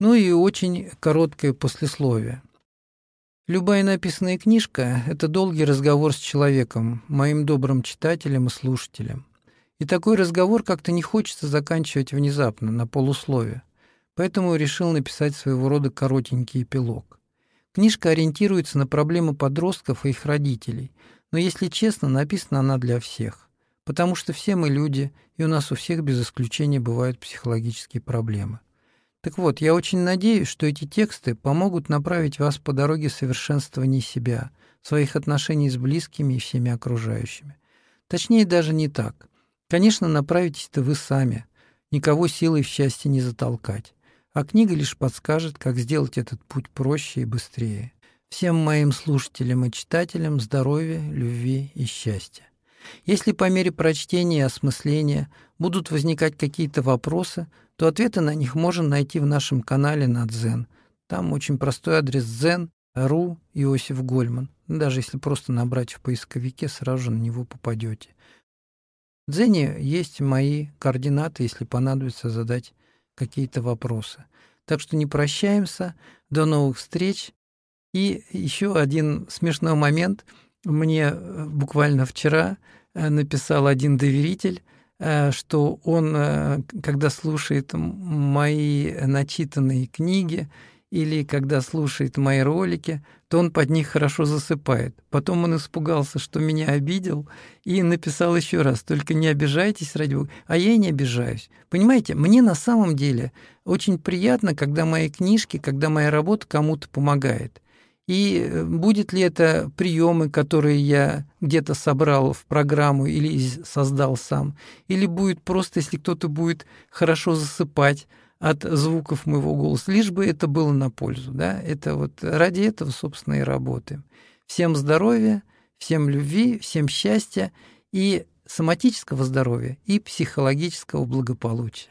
Ну и очень короткое послесловие. Любая написанная книжка – это долгий разговор с человеком, моим добрым читателем и слушателем. И такой разговор как-то не хочется заканчивать внезапно, на полусловие. Поэтому решил написать своего рода коротенький эпилог. Книжка ориентируется на проблемы подростков и их родителей, но, если честно, написана она для всех. Потому что все мы люди, и у нас у всех без исключения бывают психологические проблемы. Так вот, я очень надеюсь, что эти тексты помогут направить вас по дороге совершенствования себя, своих отношений с близкими и всеми окружающими. Точнее, даже не так. Конечно, направитесь-то вы сами. Никого силой в счастье не затолкать. А книга лишь подскажет, как сделать этот путь проще и быстрее. Всем моим слушателям и читателям здоровья, любви и счастья. Если по мере прочтения и осмысления будут возникать какие-то вопросы, то ответы на них можно найти в нашем канале на Дзен. Там очень простой адрес Дзен.ру Иосиф Гольман. Даже если просто набрать в поисковике, сразу же на него попадете. В Дзене есть мои координаты, если понадобится задать какие-то вопросы. Так что не прощаемся. До новых встреч. И еще один смешной момент. Мне э, буквально вчера написал один доверитель, Э, что он, э, когда слушает мои начитанные книги или когда слушает мои ролики, то он под них хорошо засыпает. Потом он испугался, что меня обидел, и написал еще раз, только не обижайтесь, ради Бога. А я и не обижаюсь. Понимаете, мне на самом деле очень приятно, когда мои книжки, когда моя работа кому-то помогает. И э, будет ли это приемы, которые я где-то собрал в программу или создал сам, или будет просто, если кто-то будет хорошо засыпать от звуков моего голоса, лишь бы это было на пользу. Да? Это вот ради этого, собственно, и работаем. Всем здоровья, всем любви, всем счастья и соматического здоровья, и психологического благополучия.